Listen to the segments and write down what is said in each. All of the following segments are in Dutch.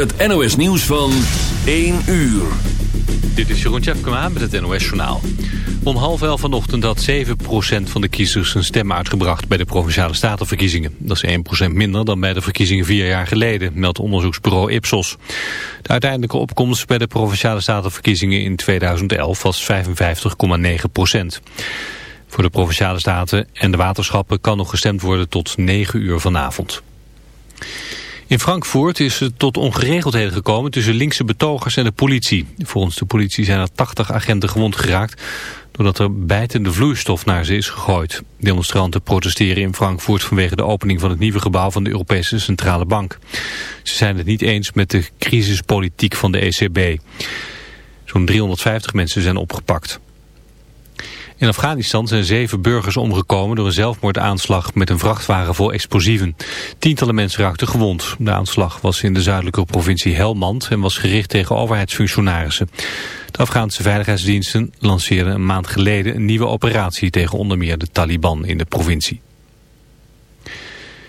Het NOS nieuws van 1 uur. Dit is Jeroen Tjepkema met het NOS Journaal. Om half elf vanochtend had 7% van de kiezers een stem uitgebracht bij de Provinciale Statenverkiezingen. Dat is 1% minder dan bij de verkiezingen vier jaar geleden, meldt onderzoeksbureau Ipsos. De uiteindelijke opkomst bij de Provinciale Statenverkiezingen in 2011 was 55,9%. Voor de Provinciale Staten en de waterschappen kan nog gestemd worden tot 9 uur vanavond. In Frankfurt is het tot ongeregeldheden gekomen tussen linkse betogers en de politie. Volgens de politie zijn er 80 agenten gewond geraakt doordat er bijtende vloeistof naar ze is gegooid. Demonstranten protesteren in Frankfurt vanwege de opening van het nieuwe gebouw van de Europese Centrale Bank. Ze zijn het niet eens met de crisispolitiek van de ECB. Zo'n 350 mensen zijn opgepakt. In Afghanistan zijn zeven burgers omgekomen door een zelfmoordaanslag met een vrachtwagen vol explosieven. Tientallen mensen raakten gewond. De aanslag was in de zuidelijke provincie Helmand en was gericht tegen overheidsfunctionarissen. De Afghaanse veiligheidsdiensten lanceerden een maand geleden een nieuwe operatie tegen onder meer de Taliban in de provincie.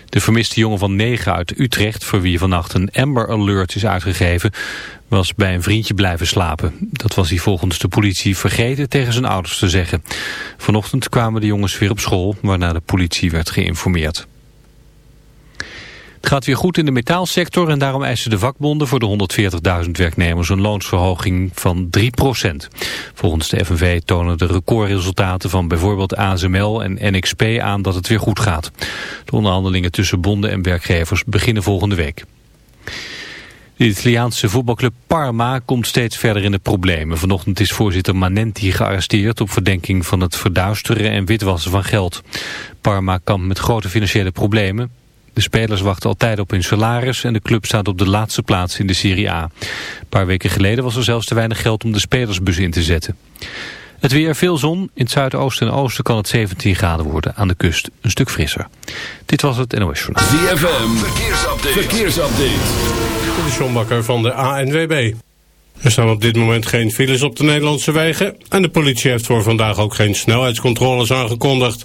De vermiste jongen van negen uit Utrecht, voor wie vannacht een Amber Alert is uitgegeven, was bij een vriendje blijven slapen. Dat was hij volgens de politie vergeten tegen zijn ouders te zeggen. Vanochtend kwamen de jongens weer op school, waarna de politie werd geïnformeerd. Het gaat weer goed in de metaalsector en daarom eisen de vakbonden voor de 140.000 werknemers een loonsverhoging van 3%. Volgens de FNV tonen de recordresultaten van bijvoorbeeld ASML en NXP aan dat het weer goed gaat. De onderhandelingen tussen bonden en werkgevers beginnen volgende week. De Italiaanse voetbalclub Parma komt steeds verder in de problemen. Vanochtend is voorzitter Manenti gearresteerd op verdenking van het verduisteren en witwassen van geld. Parma kampt met grote financiële problemen. De spelers wachten altijd op hun salaris en de club staat op de laatste plaats in de Serie A. Een paar weken geleden was er zelfs te weinig geld om de spelersbus in te zetten. Het weer veel zon. In het zuidoosten en oosten kan het 17 graden worden. Aan de kust een stuk frisser. Dit was het NOS Journaal. ZFM, verkeersupdate. verkeersupdate. De Sjombakker van de ANWB. Er staan op dit moment geen files op de Nederlandse wegen. En de politie heeft voor vandaag ook geen snelheidscontroles aangekondigd.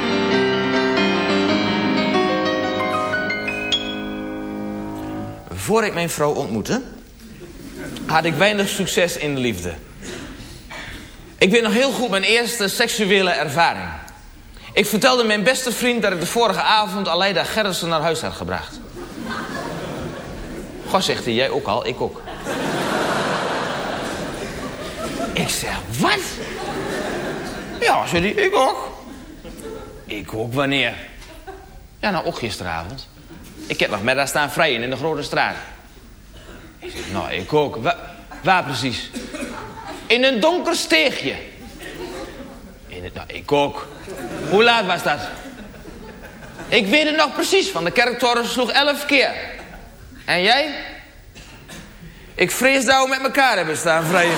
Voor ik mijn vrouw ontmoette, had ik weinig succes in de liefde. Ik weet nog heel goed mijn eerste seksuele ervaring. Ik vertelde mijn beste vriend dat ik de vorige avond Aleida Gerritsen naar huis had gebracht. Goh, zegt hij, jij ook al, ik ook. ik zeg, wat? Ja, zei hij, ik ook. Ik ook, wanneer? Ja, nou, ook gisteravond. Ik heb nog met daar staan vrijen in de grote straat. Ik zeg, nou, ik ook. Waar, precies? In een donker steegje. In het, nou, ik ook. Hoe laat was dat? Ik weet het nog precies, van de kerktoren sloeg elf keer. En jij? Ik vrees dat we met elkaar hebben staan vrijen.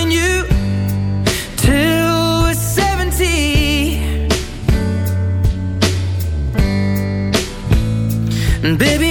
Baby,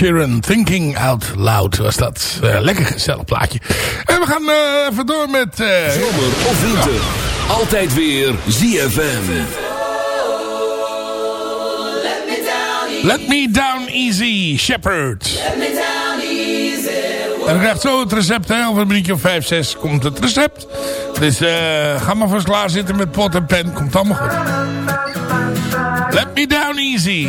Sheeran, Thinking Out Loud was dat. Eh, lekker gezellig plaatje. En we gaan uh, even door met... Uh, Zomer of winter, altijd weer ZFM. Let me down easy, Shepard. Let me down easy. En dan krijgt zo het recept, hè. Over een minuutje of 5, 6 komt het recept. Dus ga maar vast klaar zitten met pot en pen. Komt allemaal goed. Let me down easy.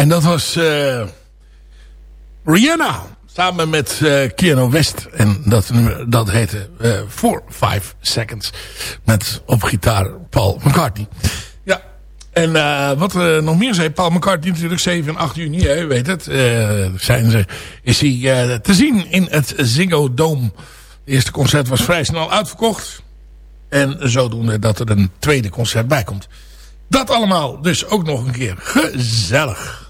En dat was eh, Rihanna. Samen met eh Keanu West. En dat, dat heette 4, 5 Seconds. Met op gitaar Paul McCartney. Ja, en eh, wat we nog meer zei. Paul McCartney natuurlijk 7 en 8 juni, hè, weet het. eh, zijn ze, is hij eh, te zien in het Ziggo Dome. Het eerste concert was vrij snel uitverkocht. En zodoende dat er een tweede concert bij komt. Dat allemaal dus ook nog een keer gezellig.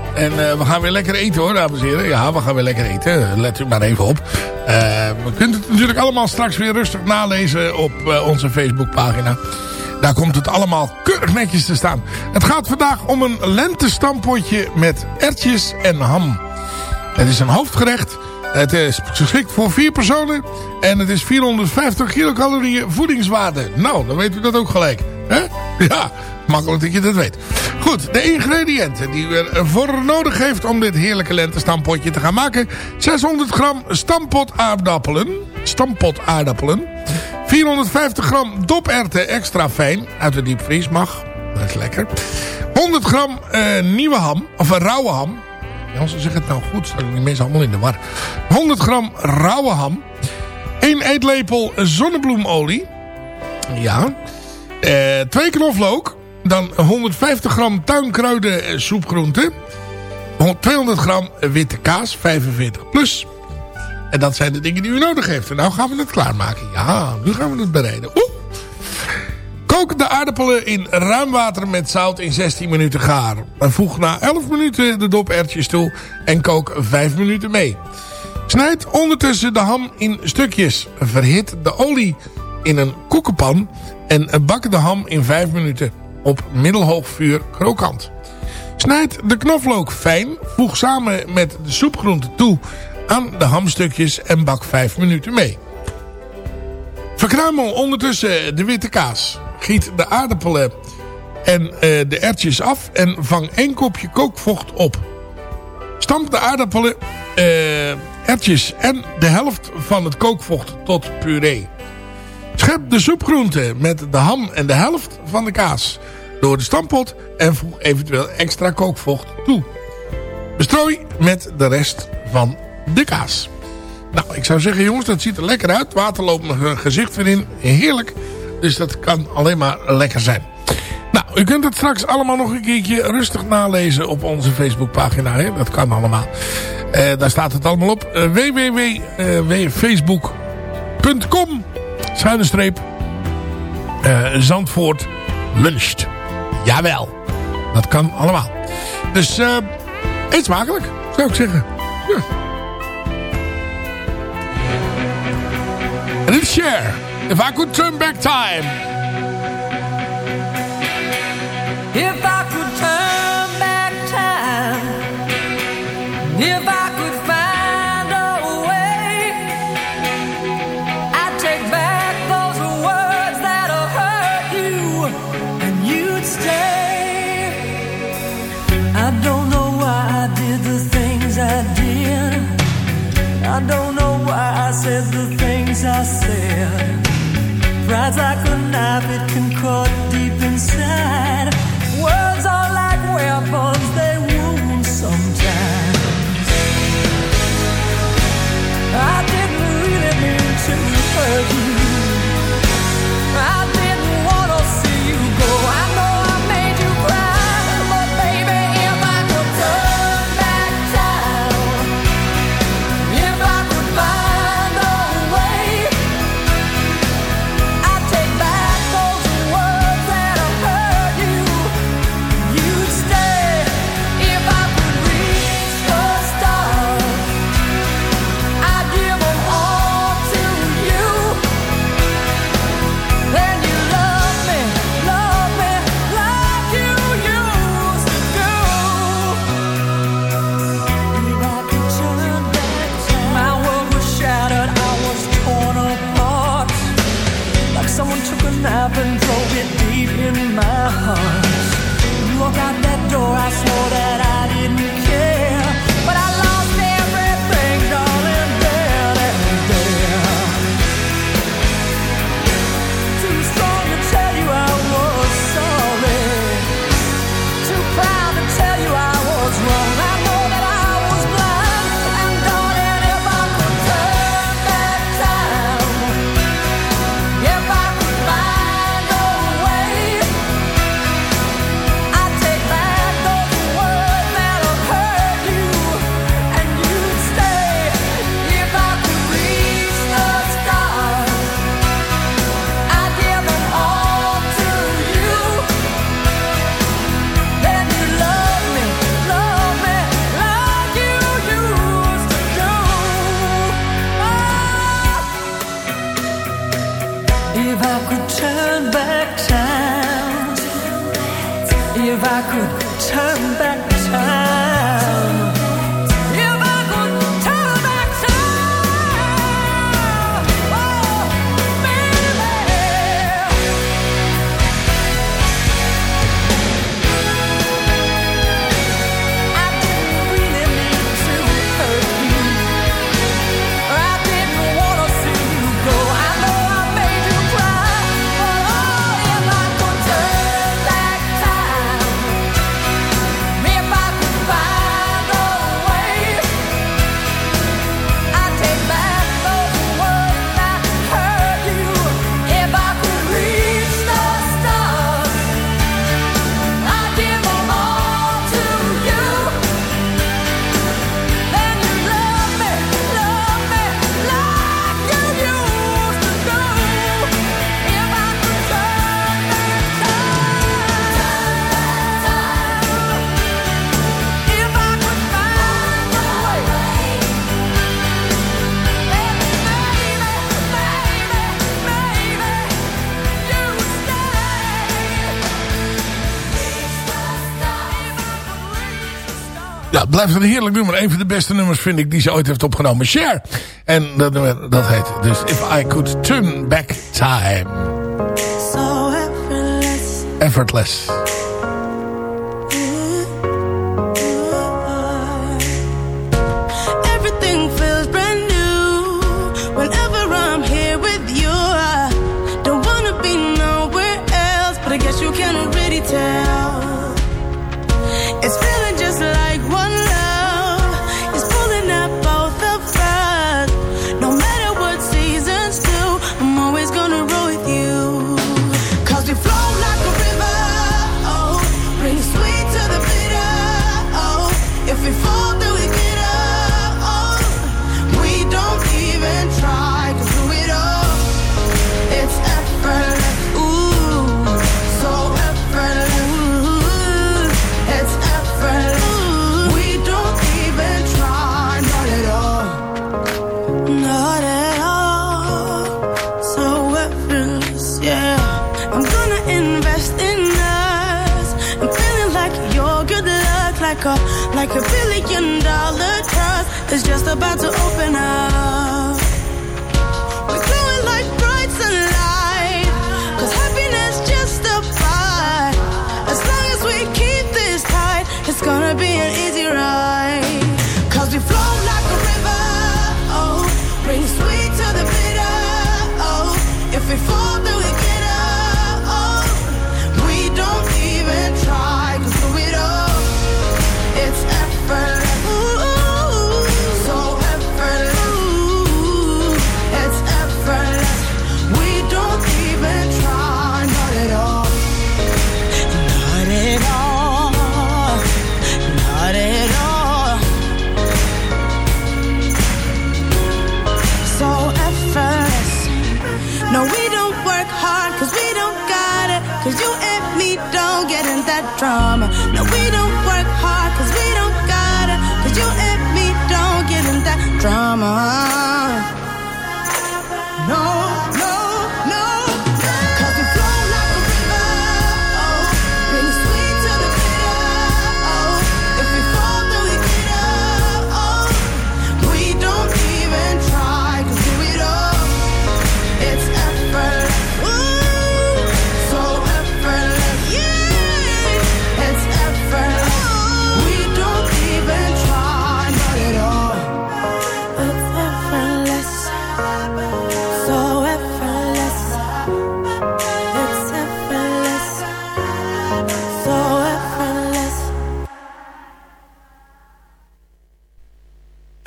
En eh, we gaan weer lekker eten hoor, dames en heren. Ja, we gaan weer lekker eten. Let u maar even op. Eh, we kunt het natuurlijk allemaal straks weer rustig nalezen op eh, onze Facebookpagina. Daar komt het allemaal keurig netjes te staan. Het gaat vandaag om een lentestampotje met ertjes en ham. Het is een hoofdgerecht. Het is geschikt voor vier personen. En het is 450 kilocalorieën voedingswaarde. Nou, dan weet u dat ook gelijk. hè? Ja, makkelijk dat je dat weet. Goed, de ingrediënten die u ervoor nodig heeft om dit heerlijke lentestampotje te gaan maken. 600 gram stampot aardappelen. Stampot aardappelen. 450 gram doperwten extra fijn. Uit de diepvries mag. Dat is lekker. 100 gram eh, nieuwe ham. Of een rauwe ham. Ja, ze zeggen het nou goed. Staan die mensen allemaal in de war. 100 gram rauwe ham. 1 eetlepel zonnebloemolie. Ja. Eh, twee knoflook. Dan 150 gram tuinkruiden en soepgroenten. 200 gram witte kaas, 45 plus. En dat zijn de dingen die u nodig heeft. En nou gaan we het klaarmaken. Ja, nu gaan we het bereiden. Kook de aardappelen in ruim water met zout in 16 minuten gaar. Voeg na 11 minuten de dopertjes toe en kook 5 minuten mee. Snijd ondertussen de ham in stukjes. Verhit de olie in een koekenpan en bak de ham in 5 minuten op middelhoog vuur krokant. Snijd de knoflook fijn, voeg samen met de soepgroenten toe aan de hamstukjes en bak 5 minuten mee. Verkruimel ondertussen de witte kaas. Giet de aardappelen en uh, de ertjes af en vang één kopje kookvocht op. Stamp de aardappelen, uh, en de helft van het kookvocht tot puree. Schep de soepgroenten met de ham en de helft van de kaas door de stampot en voeg eventueel extra kookvocht toe. Bestrooi met de rest van de kaas. Nou, ik zou zeggen jongens, dat ziet er lekker uit. Water loopt mijn gezicht weer in. Heerlijk. Dus dat kan alleen maar lekker zijn. Nou, u kunt het straks allemaal nog een keertje rustig nalezen op onze Facebookpagina. Hè? Dat kan allemaal. Uh, daar staat het allemaal op. Uh, www.facebook.com Schuine streep uh, Zandvoort luncht. Jawel. Dat kan allemaal. Dus uh, eet smakelijk, zou ik zeggen. Ja. En dit is Share. If I could turn back time. If I could turn back time. If I don't know why I said the things I said. Pride's like a knife, it can cut deep inside. Words are like weapons, blijft een heerlijk nummer. Een van de beste nummers vind ik die ze ooit heeft opgenomen. Share. En dat, nummer, dat heet dus If I Could Turn Back Time. So effortless. Effortless. Like a billion dollar trust is just about to open up.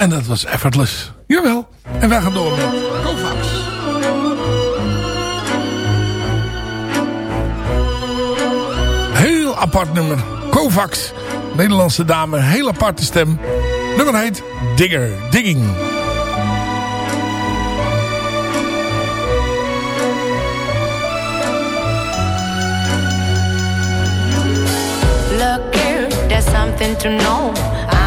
En dat was Effortless. Jawel. En wij gaan door met Kovacs. Heel apart nummer. Kovacs. Nederlandse dame. Heel aparte stem. Nummer heet Digger. Digging. Look here, there's something to know.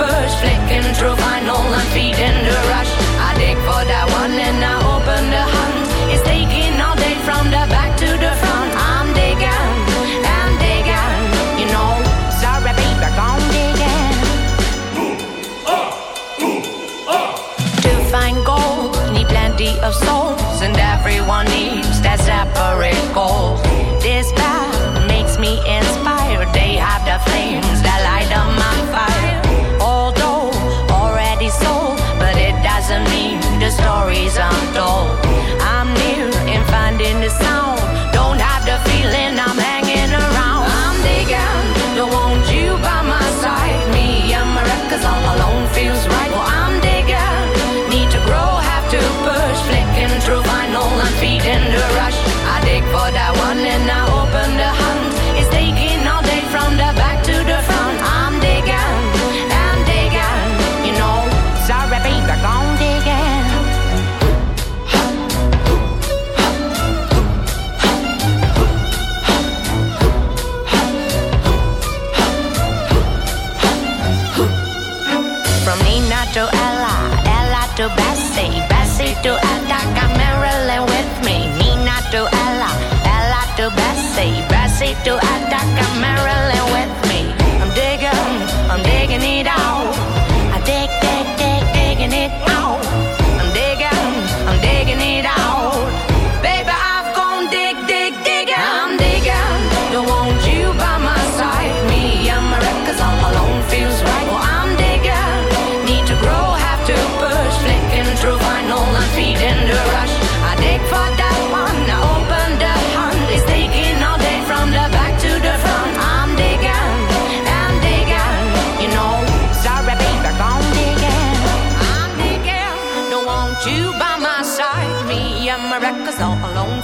push. Flicking through final and feeding the rush. I dig for that one and I open the hunt. It's taking all day from the back to the front. I'm digging, I'm digging, you know. Sorry, baby, I'm digging. To find gold, need plenty of souls, and everyone needs that separate goal. This path stories untold. say, Brasitu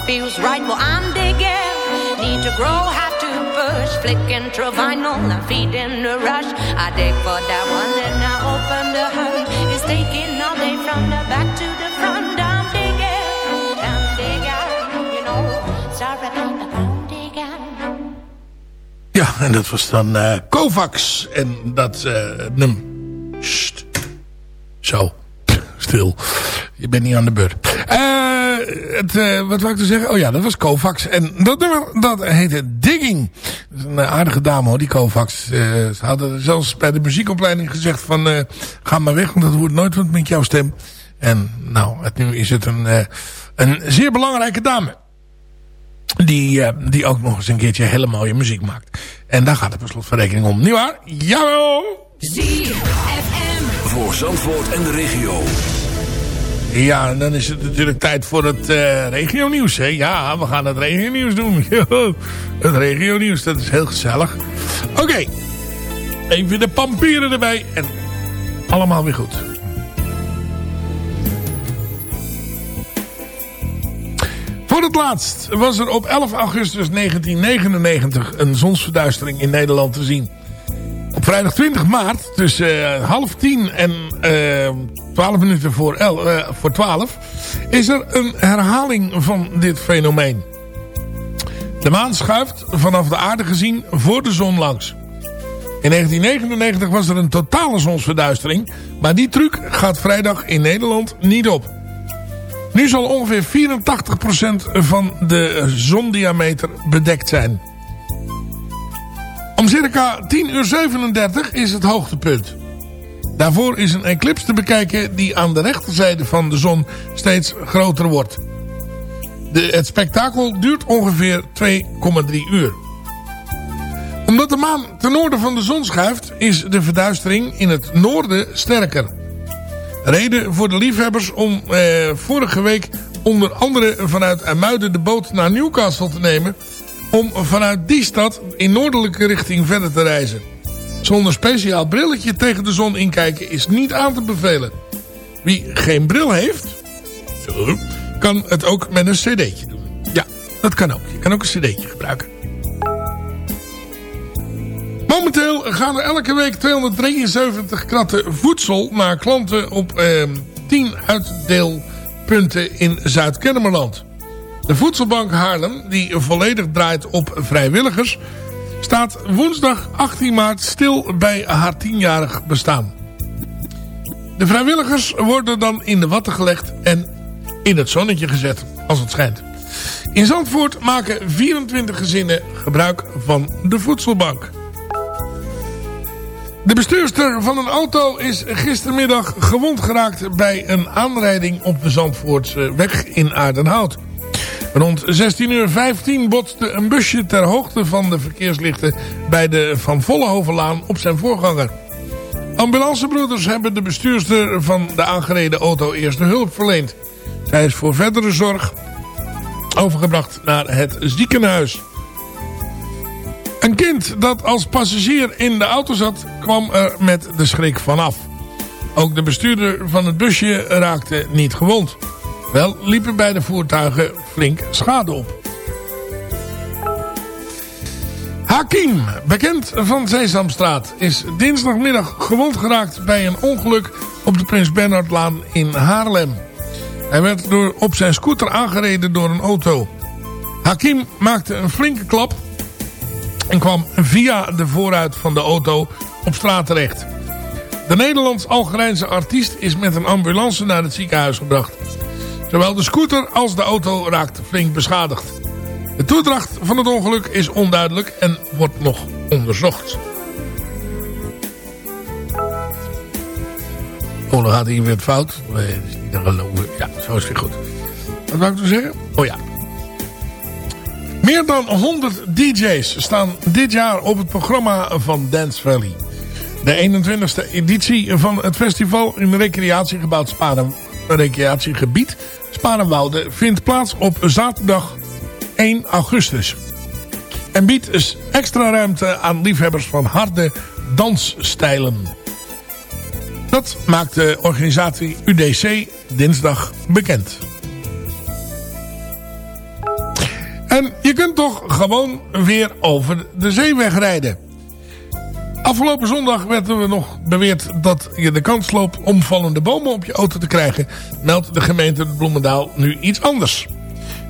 feels right. Well, I'm digging. Need to grow, have to push. Flicking through vinyl, I'm feeding the rush. I dig for that one, then I open the hood. It's taking all day from the back to the front. I'm digging, I'm digging, you know. Sorry about the ground digging. Ja, en dat was dan eh, Kovacs. En dat eh num. Sst. Zo. Stil. Je bent niet aan de beurt. Eh, het, eh, wat wou ik te zeggen? Oh ja, dat was Kovacs. En dat nummer, dat heette Digging. Dat is een eh, aardige dame hoor, die Kovacs. Eh, ze hadden zelfs bij de muziekopleiding gezegd van... eh, ga maar weg, want dat wordt nooit wat met jouw stem. En nou, het, nu is het een, eh, een zeer belangrijke dame. Die, eh, die ook nog eens een keertje hele mooie muziek maakt. En daar gaat het per slot van rekening om. Niet waar? Jawel! Voor Zandvoort en de regio. Ja, en dan is het natuurlijk tijd voor het eh regionieuws. Hè? Ja, we gaan het regionieuws doen. Het regionieuws, dat is heel gezellig. Oké, even de pampieren erbij en allemaal weer goed. Voor het laatst was er op 11 augustus 1999 een zonsverduistering in Nederland te zien. Op vrijdag 20 maart, tussen eh, half tien en eh 12 minuten voor, el, eh, voor 12, is er een herhaling van dit fenomeen. De maan schuift vanaf de aarde gezien voor de zon langs. In 1999 was er een totale zonsverduistering, maar die truc gaat vrijdag in Nederland niet op. Nu zal ongeveer 84% van de zondiameter bedekt zijn. Om circa 10 uur 37 is het hoogtepunt. Daarvoor is een eclipse te bekijken die aan de rechterzijde van de zon steeds groter wordt. De, het spektakel duurt ongeveer 2,3 uur. Omdat de maan ten noorden van de zon schuift is de verduistering in het noorden sterker. Reden voor de liefhebbers om eh, vorige week onder andere vanuit Amuiden de boot naar Newcastle te nemen... om vanuit die stad in noordelijke richting verder te reizen. Zonder speciaal brilletje tegen de zon inkijken is niet aan te bevelen. Wie geen bril heeft, kan het ook met een cd'tje doen. Ja, dat kan ook. Je kan ook een cd'tje gebruiken. Momenteel gaan er elke week 273 kratten voedsel naar klanten op eh, 10 uitdeelpunten in Zuid-Kennemerland. De Voedselbank Haarlem, die volledig draait op vrijwilligers, staat woensdag 18 maart stil bij haar 10-jarig bestaan. De vrijwilligers worden dan in de watten gelegd en in het zonnetje gezet, als het schijnt. In Zandvoort maken 24 gezinnen gebruik van de voedselbank. De bestuurster van een auto is gistermiddag gewond geraakt bij een aanrijding op de Zandvoortse weg in Aardenhout. Rond 16.15 uur botste een busje ter hoogte van de verkeerslichten bij de Van Vollenhovenlaan op zijn voorganger. Ambulancebroeders hebben de bestuurster van de aangereden auto eerste hulp verleend. Zij is voor verdere zorg overgebracht naar het ziekenhuis. Een kind dat als passagier in de auto zat kwam er met de schrik vanaf. Ook de bestuurder van het busje raakte niet gewond. Wel liepen beide voertuigen flink schade op. Hakim, bekend van Sesamstraat, is dinsdagmiddag gewond geraakt bij een ongeluk op de Prins Bernhardlaan in Haarlem. Hij werd door, op zijn scooter aangereden door een auto. Hakim maakte een flinke klap en kwam via de voorruit van de auto op straat terecht. De Nederlands-Algerijnse artiest is met een ambulance naar het ziekenhuis gebracht. Zowel de scooter als de auto raakten flink beschadigd. De toedracht van het ongeluk is onduidelijk en wordt nog onderzocht. Oh, dan gaat hier weer fout. Nee, dat is niet te geloven. Ja, zo is het goed. Wat wou ik nou zeggen? Oh ja. Meer dan 100 DJ's staan dit jaar op het programma van Dance Valley. De 21ste editie van het festival in recreatiegebouw Sparen, recreatiegebied Sparenwoude vindt plaats op zaterdag 1 augustus. En biedt dus extra ruimte aan liefhebbers van harde dansstijlen. Dat maakt de organisatie UDC dinsdag bekend. En je kunt toch gewoon weer over de zeeweg rijden. Afgelopen zondag werden we nog beweerd dat je de kans loopt om vallende bomen op je auto te krijgen. Meldt de gemeente Bloemendaal nu iets anders.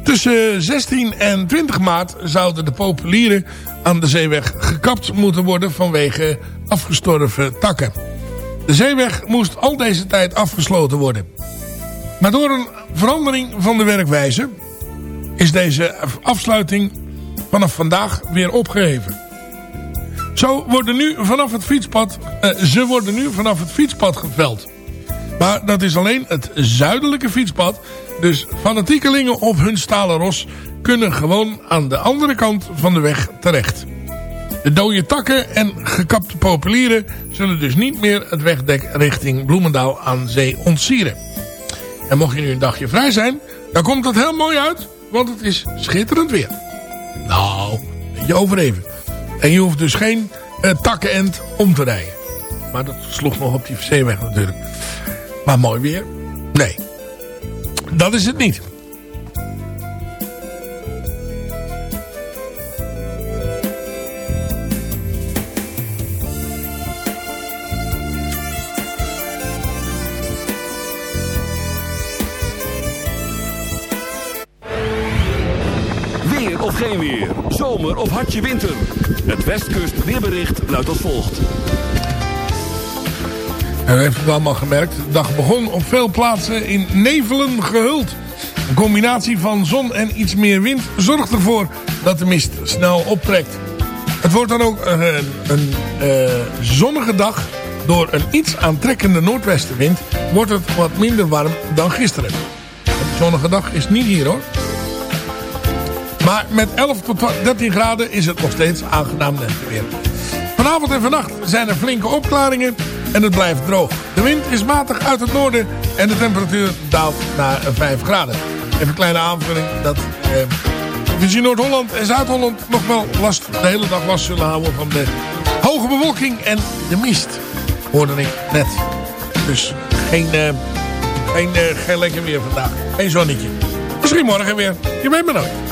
Tussen 16 en 20 maart zouden de populieren aan de zeeweg gekapt moeten worden vanwege afgestorven takken. De zeeweg moest al deze tijd afgesloten worden. Maar door een verandering van de werkwijze is deze afsluiting vanaf vandaag weer opgeheven. Zo worden nu vanaf het fietspad, eh, ze worden nu vanaf het fietspad geveld. Maar dat is alleen het zuidelijke fietspad. Dus fanatiekelingen op hun stalen ros kunnen gewoon aan de andere kant van de weg terecht. De dode takken en gekapte populieren zullen dus niet meer het wegdek richting Bloemendaal aan zee ontsieren. En mocht je nu een dagje vrij zijn, dan komt dat heel mooi uit, want het is schitterend weer. Nou, je overeven. En je hoeft dus geen uh, takkenend om te rijden. Maar dat sloeg nog op die zeeweg natuurlijk. Maar mooi weer? Nee. Dat is het niet. Weer of geen weer. Zomer of hartje winter. Het Westkust weerbericht luidt als volgt. En u heeft het allemaal gemerkt. De dag begon op veel plaatsen in nevelen gehuld. Een combinatie van zon en iets meer wind zorgt ervoor dat de mist snel optrekt. Het wordt dan ook een, een uh, zonnige dag. Door een iets aantrekkende noordwestenwind wordt het wat minder warm dan gisteren. Een zonnige dag is niet hier hoor. Maar met 11 tot 13 graden is het nog steeds aangenaam lenteweer. Vanavond en vannacht zijn er flinke opklaringen en het blijft droog. De wind is matig uit het noorden en de temperatuur daalt naar 5 graden. Even een kleine aanvulling dat eh, Noord-Holland en Zuid-Holland nog wel last, de hele dag last zullen houden van de hoge bewolking en de mist. Hoorde ik net. Dus geen, uh, geen, geen lekker weer vandaag. Geen zonnetje. Misschien morgen weer. Je weet maar nooit.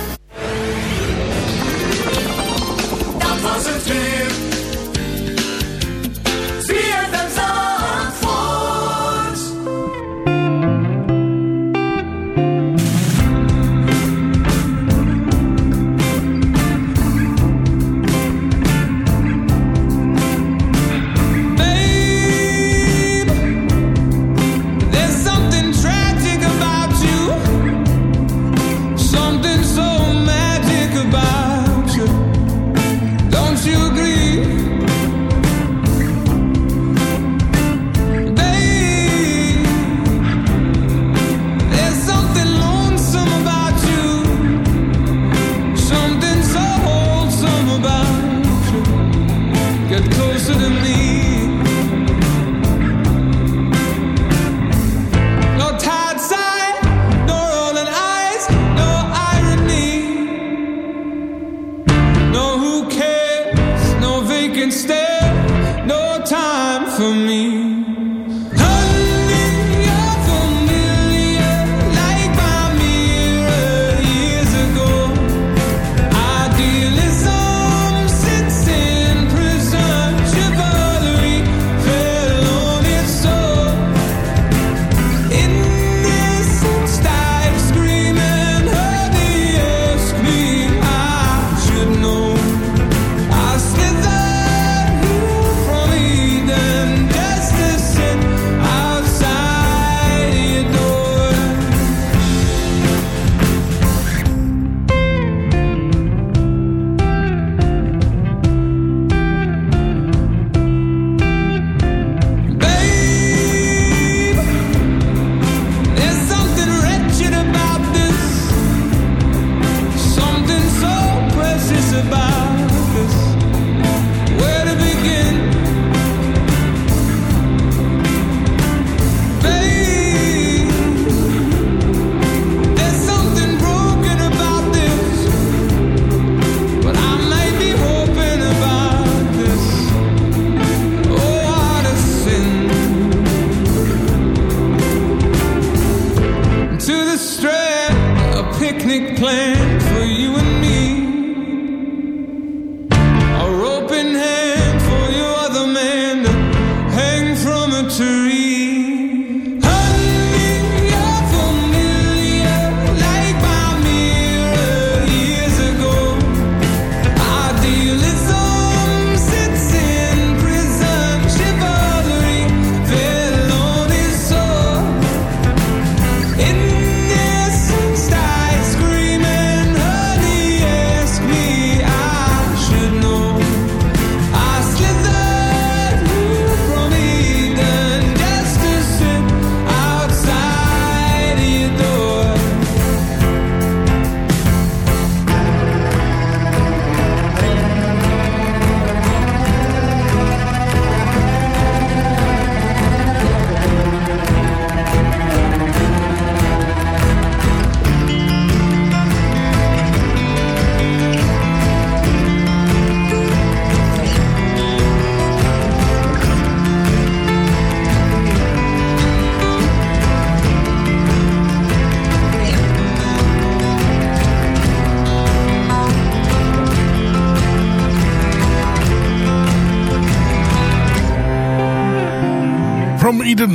picnic planned for you and me.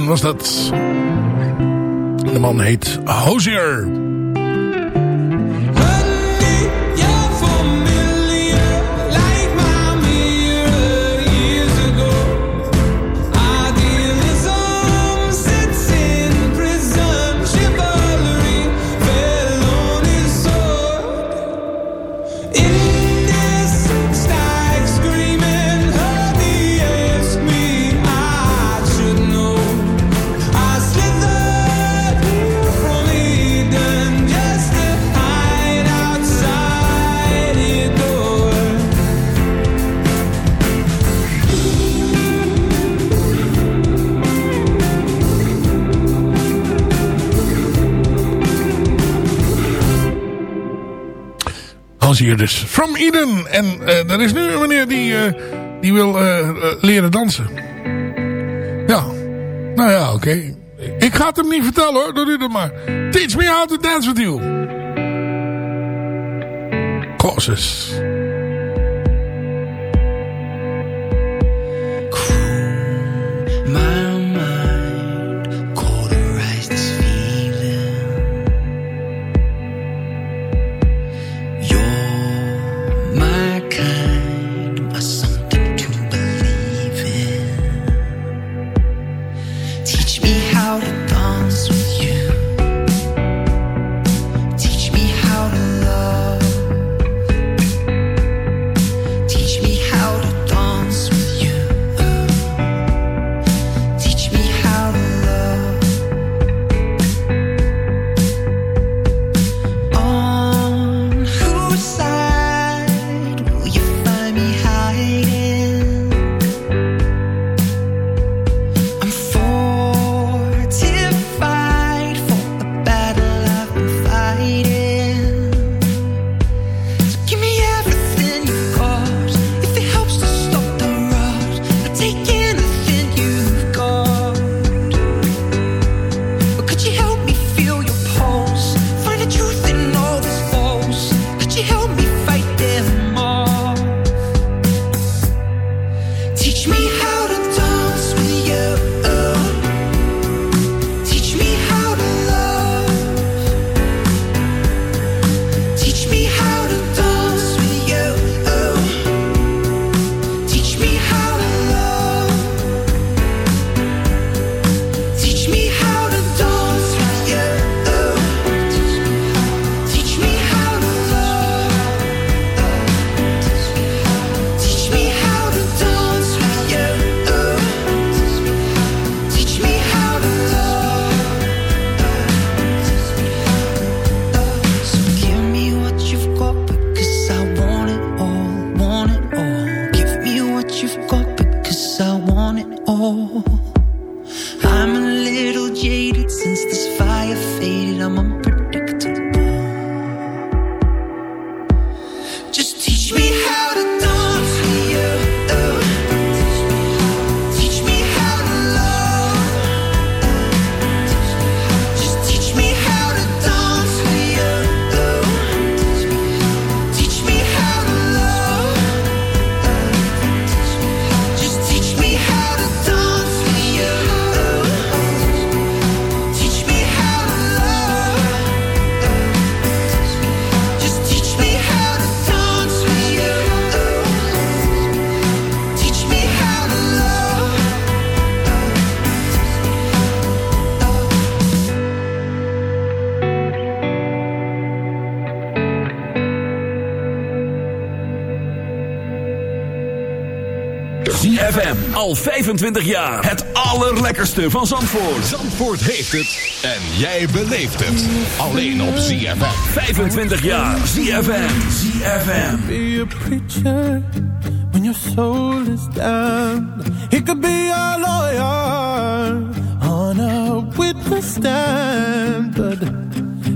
was dat. De man heet Hozier. hier dus. From Eden. En eh, er is nu een meneer die, eh, die wil eh, leren dansen. Ja. Nou ja, oké. Ik ga het hem niet vertellen hoor. Doe u dat maar. Teach me how to dance with you. Causes. Al 25 jaar. Het allerlekkerste van Zandvoort. Zandvoort heeft het. En jij beleeft het. Alleen op ZFM. 25 jaar. ZFM. ZFM. be a preacher when your soul is down. He could be a lawyer on a witness stand, but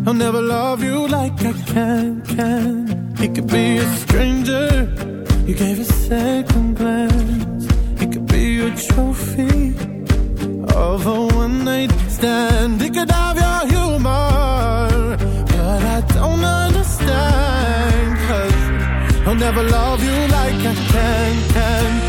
I'll never love you like I can. Can he could be a stranger? You gave a second glance. Be a trophy of a one night stand. He could have your humor, but I don't understand. Cause I'll never love you like I can, can.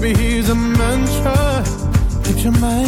Maybe he's a mantra, keeps your mind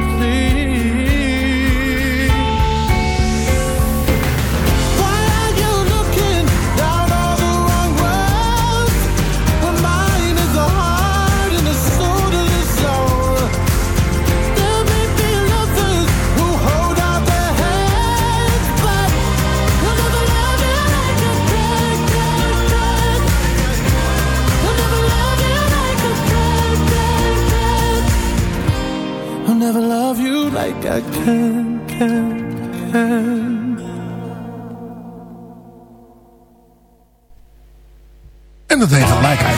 En dat heet gelijkheid.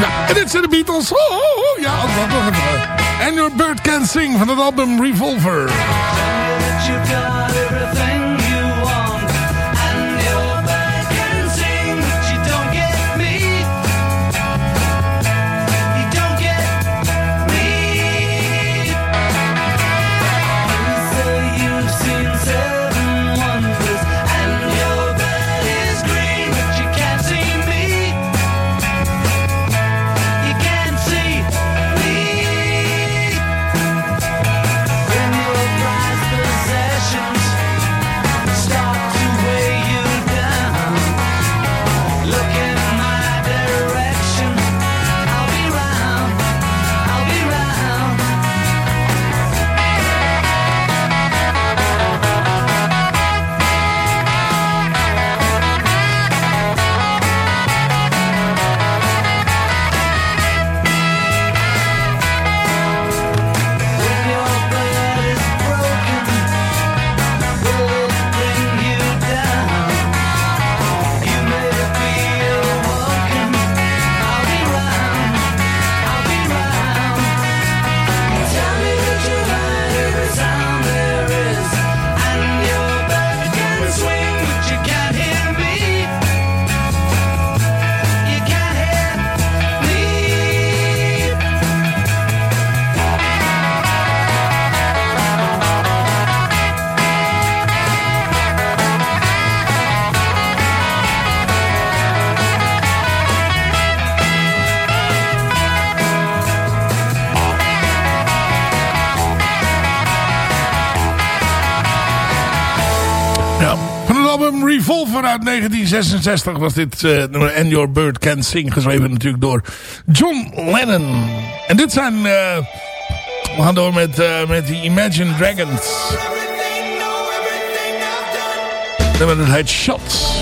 Ja, en dit zijn de Beatles. Oh, oh, oh. Ja, dat nog even. And Your Bird Can Sing van het album Revolver. 1966 was dit eh, nummer And Your Bird Can Sing. Geschreven natuurlijk door John Lennon. En dit zijn eh, We gaan door met, uh, met die Imagine Dragons. En het heet Shots.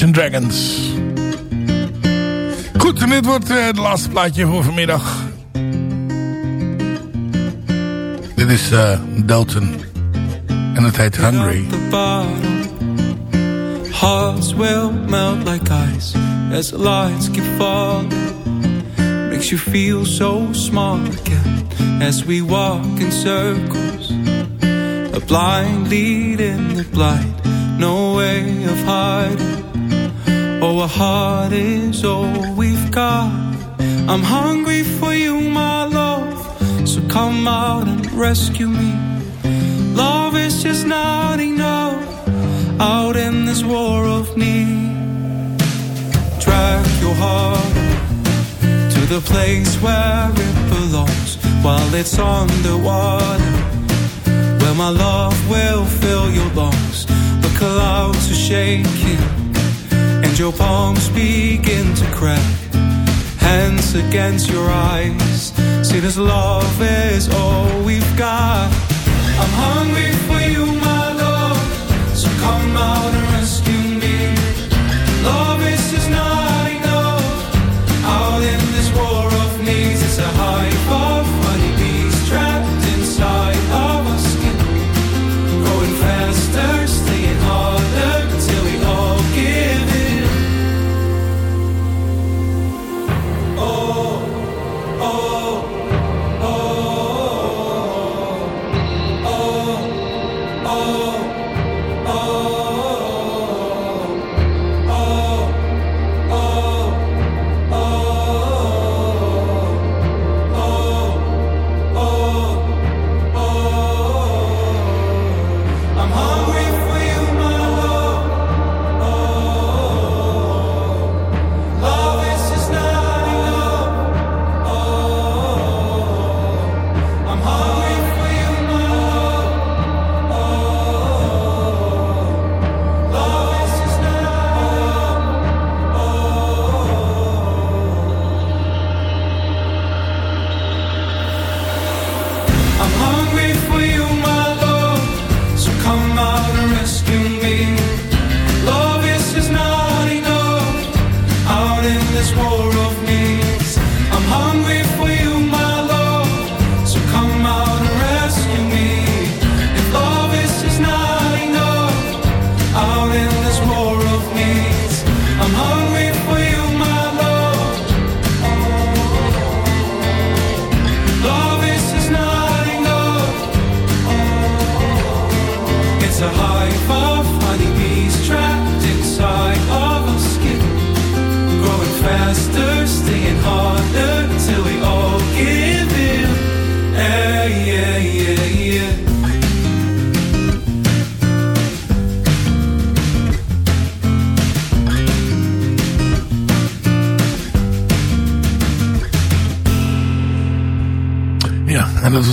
Imagine Dragons. Goed, en dit wordt uh, het laatste plaatje voor vanmiddag. Dit is uh, Dalton. En het heet Hungry. Hearts will melt like ice as the lights keep falling. Makes you feel so small again as we walk in circles. A blind lead in the blind, no way of hiding. Oh, a heart is all we've got. I'm hungry for you, my love. So come out and rescue me. Love is just not enough out in this war of need. Drag your heart to the place where it belongs while it's underwater. Where my love will fill your lungs. The clouds are shaking your palms begin to crack. Hands against your eyes. See this love is all we've got. I'm hungry for you, my love. So come out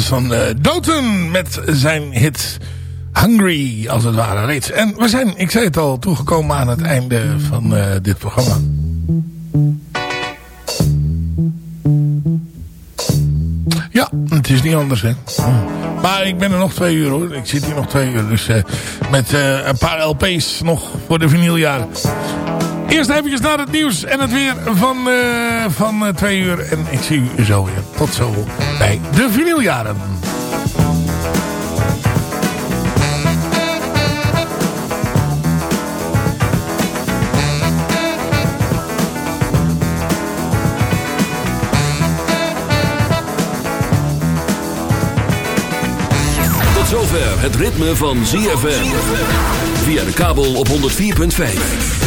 van uh, Doten met zijn hit Hungry, als het ware, reeds. En we zijn, ik zei het al, toegekomen aan het einde van uh, dit programma. Ja, het is niet anders, hè. Maar ik ben er nog twee uur, hoor. Ik zit hier nog twee uur. Dus uh, met een paar LP's nog voor de vinyljaren. Eerst even naar het nieuws en het weer van, uh, van twee uur. En ik zie u zo weer. Tot zo bij de vinyljaren. Tot zover het ritme van ZFM. Via de kabel op 104.5.